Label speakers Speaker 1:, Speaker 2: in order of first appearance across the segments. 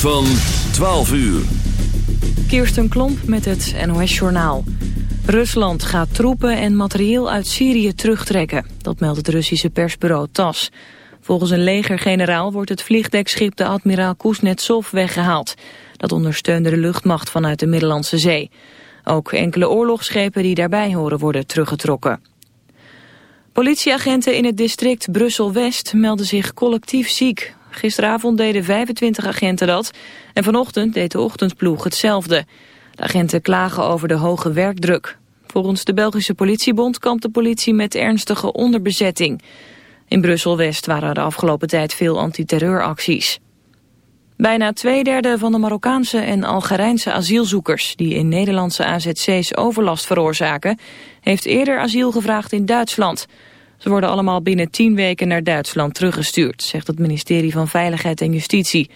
Speaker 1: van 12 uur.
Speaker 2: Kirsten Klomp met het NOS-journaal. Rusland gaat troepen en materieel uit Syrië terugtrekken. Dat meldt het Russische persbureau TAS. Volgens een legergeneraal wordt het vliegdekschip de admiraal Kuznetsov weggehaald. Dat ondersteunde de luchtmacht vanuit de Middellandse Zee. Ook enkele oorlogsschepen die daarbij horen worden teruggetrokken. Politieagenten in het district Brussel-West melden zich collectief ziek. Gisteravond deden 25 agenten dat en vanochtend deed de ochtendploeg hetzelfde. De agenten klagen over de hoge werkdruk. Volgens de Belgische politiebond kampt de politie met ernstige onderbezetting. In Brussel-West waren de afgelopen tijd veel antiterreuracties. Bijna twee derde van de Marokkaanse en Algerijnse asielzoekers... die in Nederlandse AZC's overlast veroorzaken... heeft eerder asiel gevraagd in Duitsland. Ze worden allemaal binnen tien weken naar Duitsland teruggestuurd... zegt het ministerie van Veiligheid en Justitie.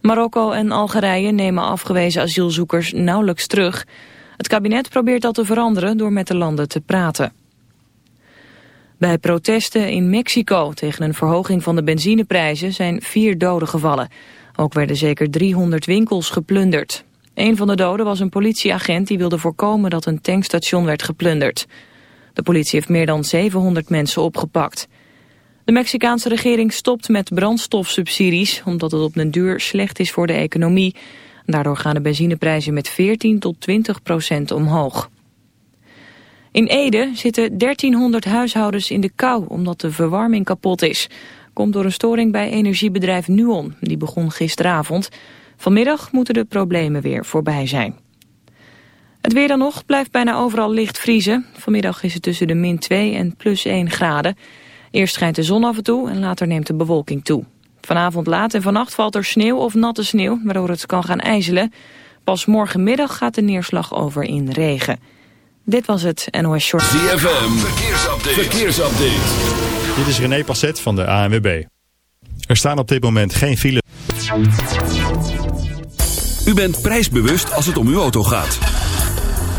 Speaker 2: Marokko en Algerije nemen afgewezen asielzoekers nauwelijks terug. Het kabinet probeert dat te veranderen door met de landen te praten. Bij protesten in Mexico tegen een verhoging van de benzineprijzen zijn vier doden gevallen. Ook werden zeker 300 winkels geplunderd. Een van de doden was een politieagent die wilde voorkomen dat een tankstation werd geplunderd. De politie heeft meer dan 700 mensen opgepakt. De Mexicaanse regering stopt met brandstofsubsidies... omdat het op den duur slecht is voor de economie. Daardoor gaan de benzineprijzen met 14 tot 20 procent omhoog. In Ede zitten 1300 huishoudens in de kou omdat de verwarming kapot is. Komt door een storing bij energiebedrijf Nuon. Die begon gisteravond. Vanmiddag moeten de problemen weer voorbij zijn. Het weer dan nog blijft bijna overal licht vriezen. Vanmiddag is het tussen de min 2 en plus 1 graden. Eerst schijnt de zon af en toe en later neemt de bewolking toe. Vanavond laat en vannacht valt er sneeuw of natte sneeuw, waardoor het kan gaan ijzelen. Pas morgenmiddag gaat de neerslag over in regen. Dit was het NOS Short.
Speaker 1: ZFM, verkeersupdate. verkeersupdate.
Speaker 3: Dit is René Passet van de ANWB. Er staan op dit moment geen file.
Speaker 1: U bent prijsbewust als het om uw auto gaat.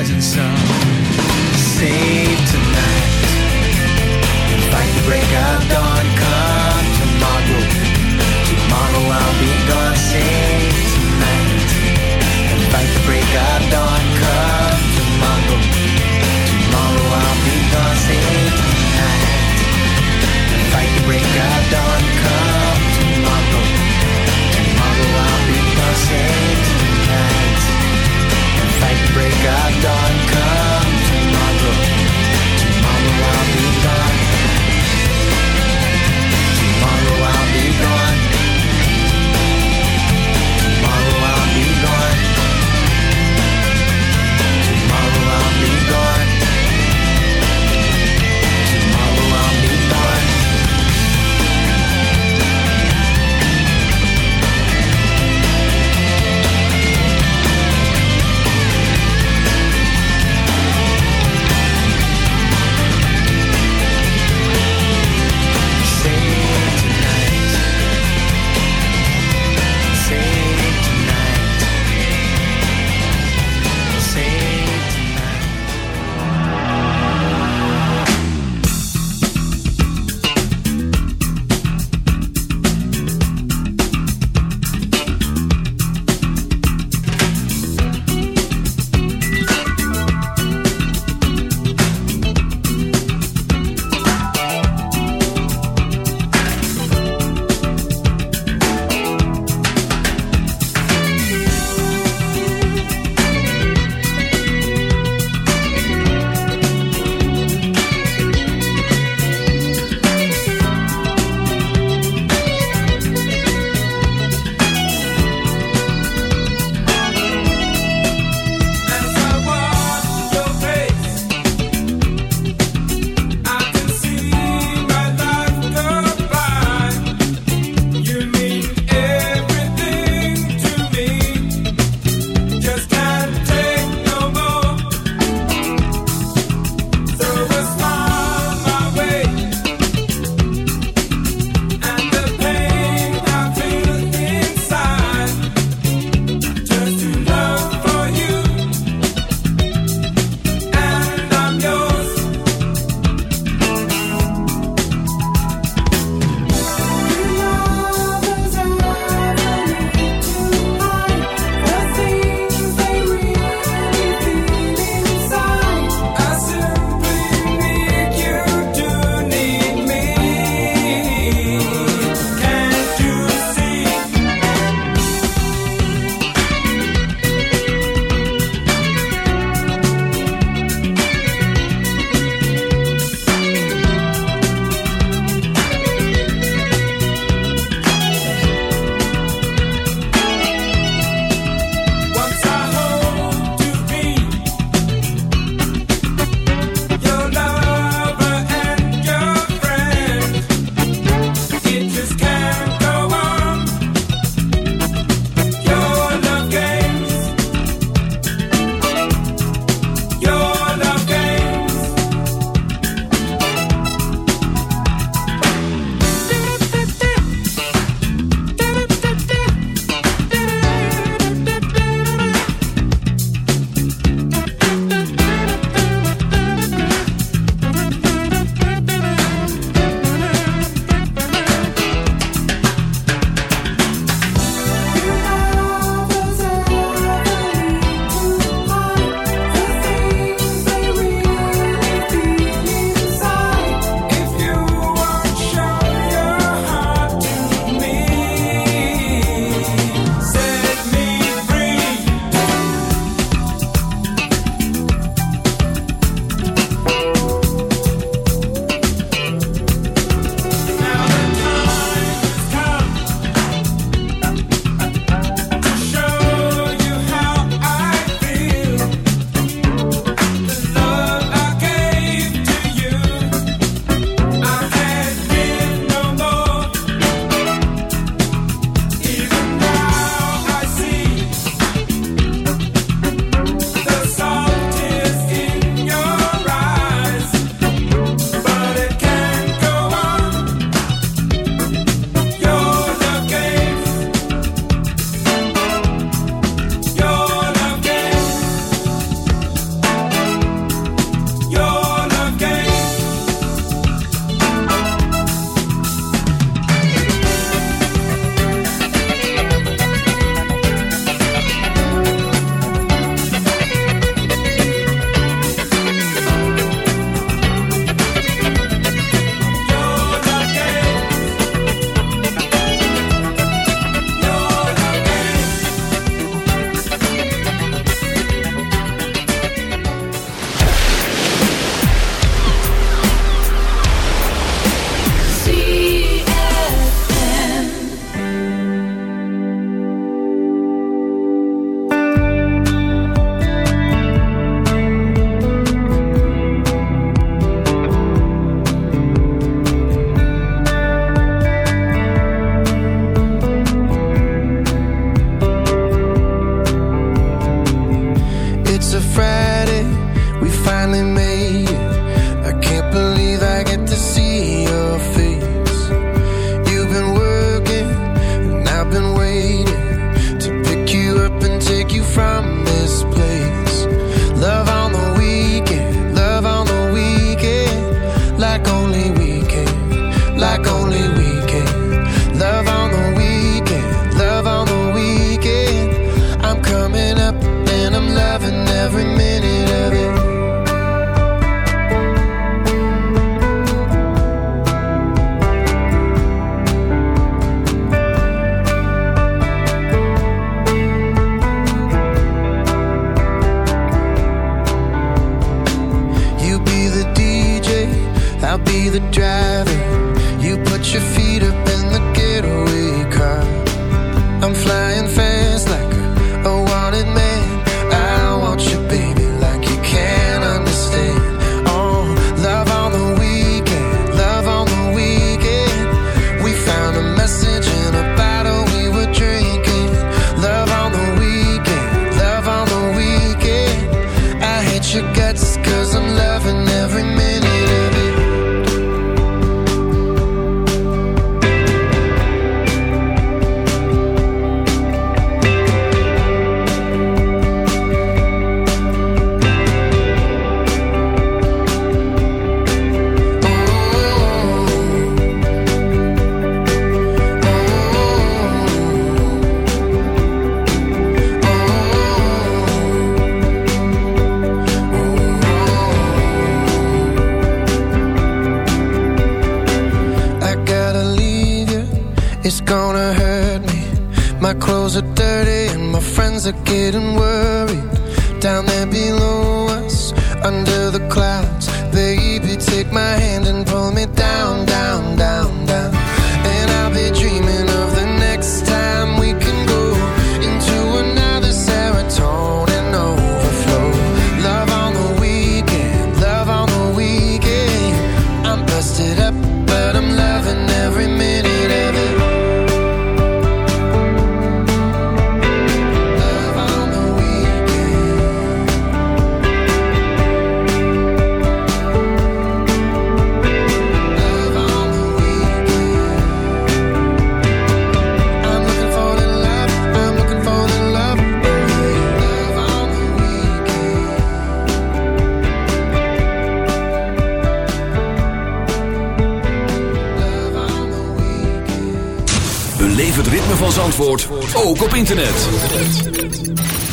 Speaker 4: rising sun. Say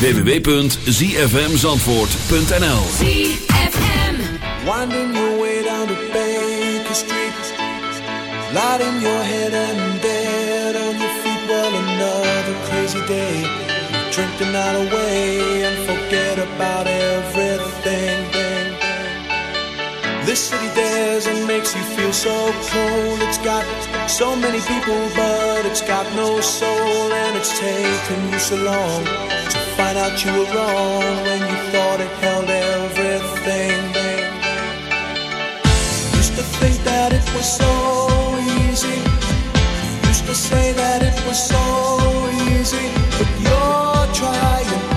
Speaker 1: www.zfmzandvoort.nl
Speaker 5: Winding your way down to Baker Street, lighting your head and dead on your feet. Well, another crazy day. Drink the night away and forget about everything. This city dares and makes you feel so cold. It's got so many people, but it's got no soul. And it's taken you so long to find out you were wrong when you thought it held everything. Used to think that it was so easy. Used to say that it was so easy. But you're trying,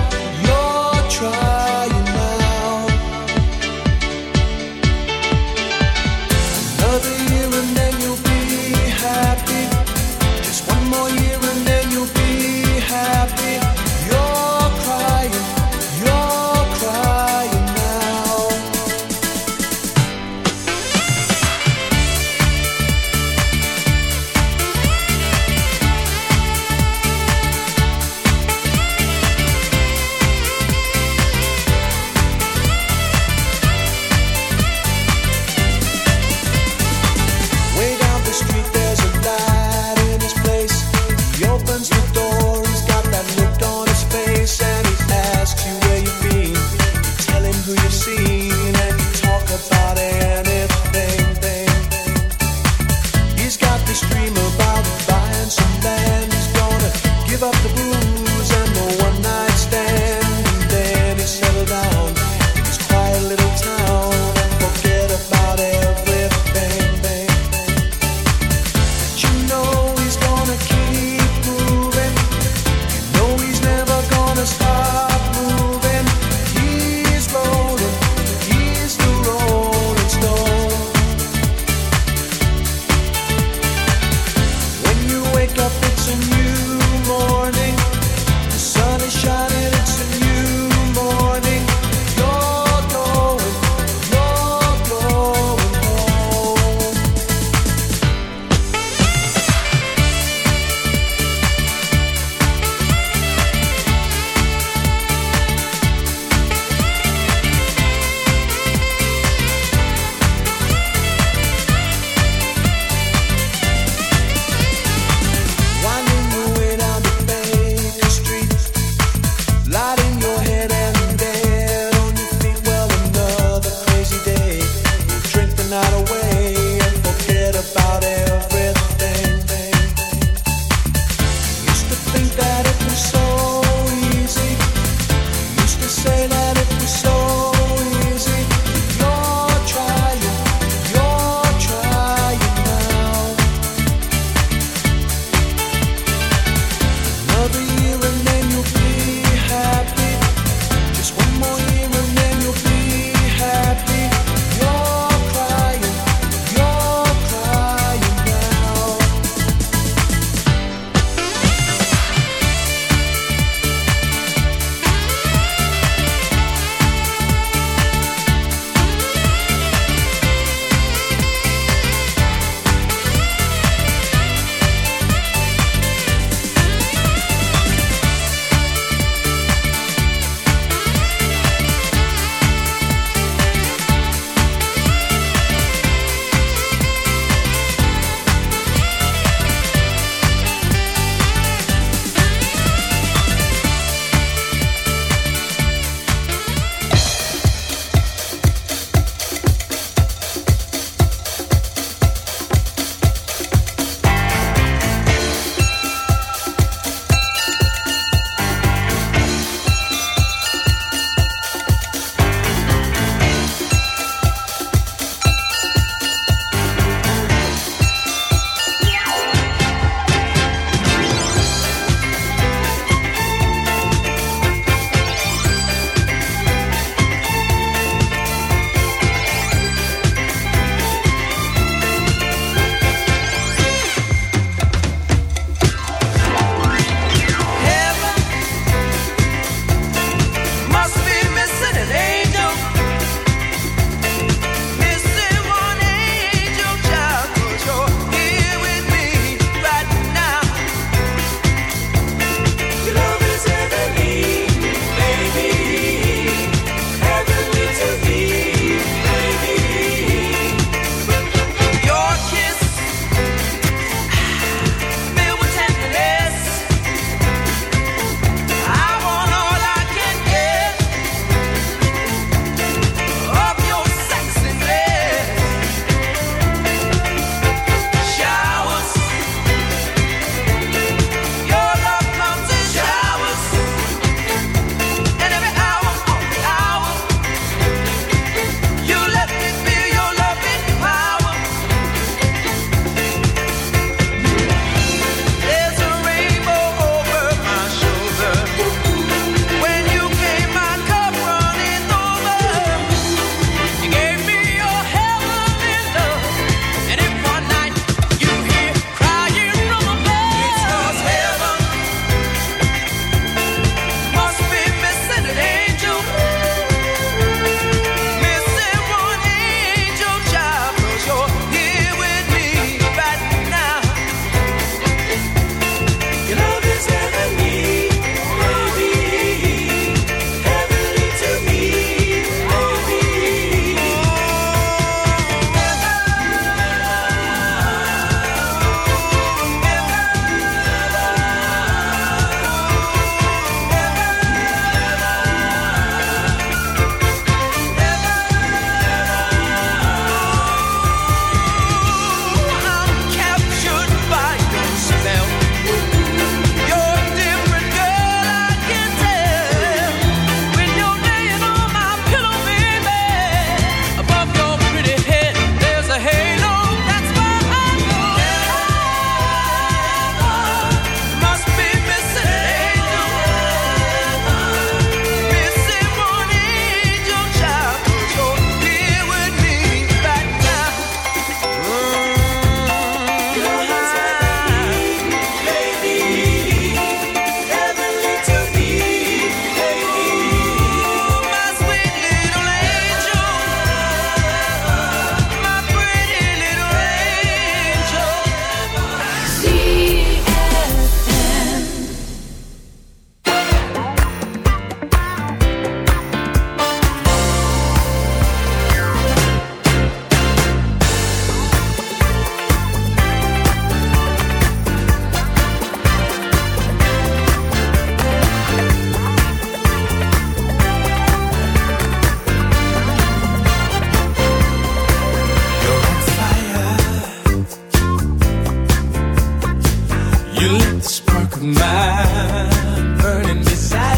Speaker 6: You lit the spark of my burning desire.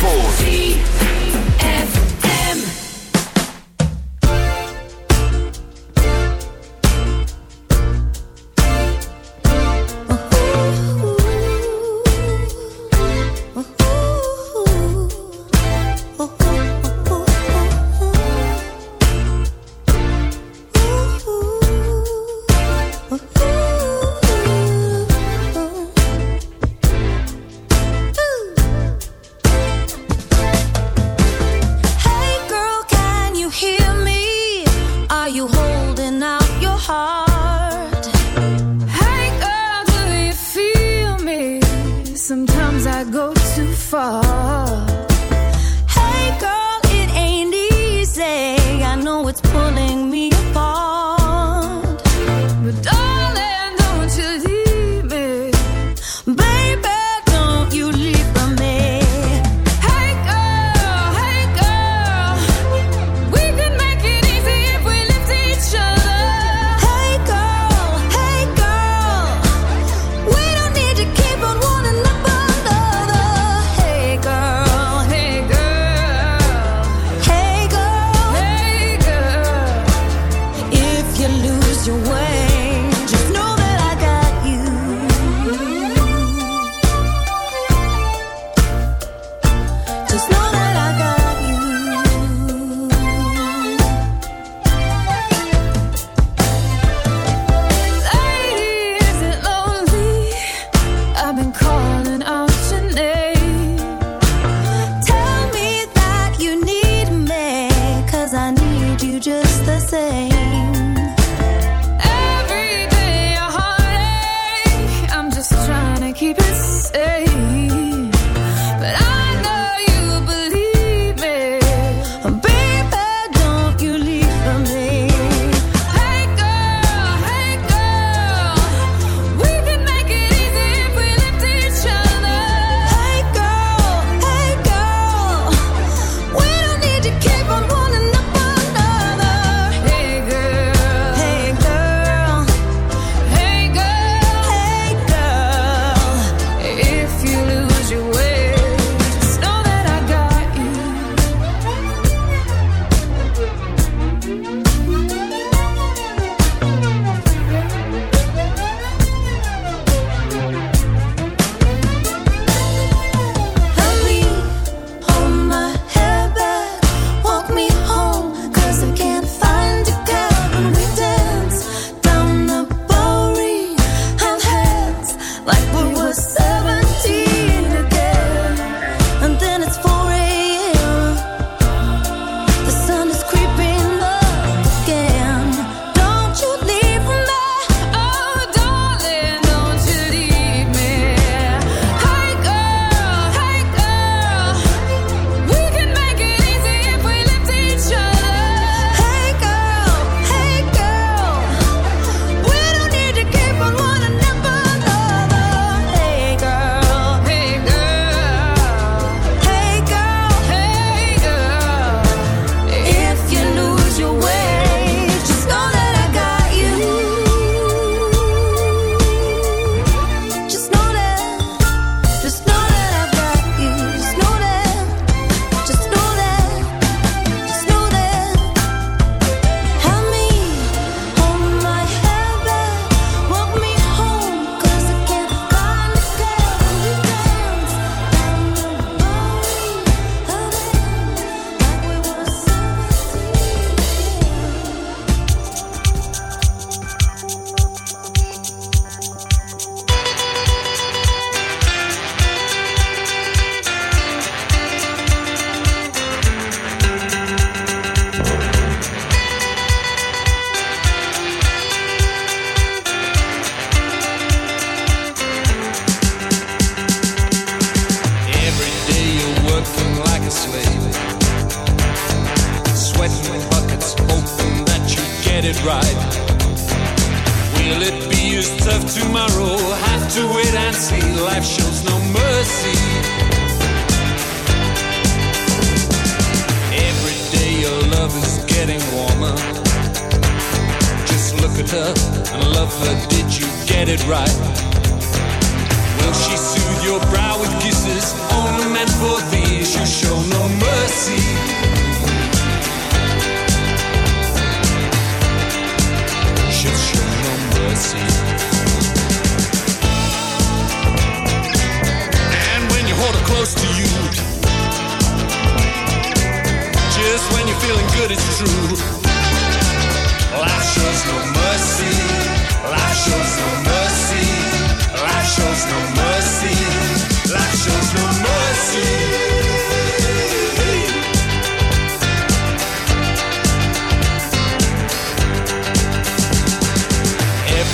Speaker 7: forward.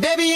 Speaker 8: baby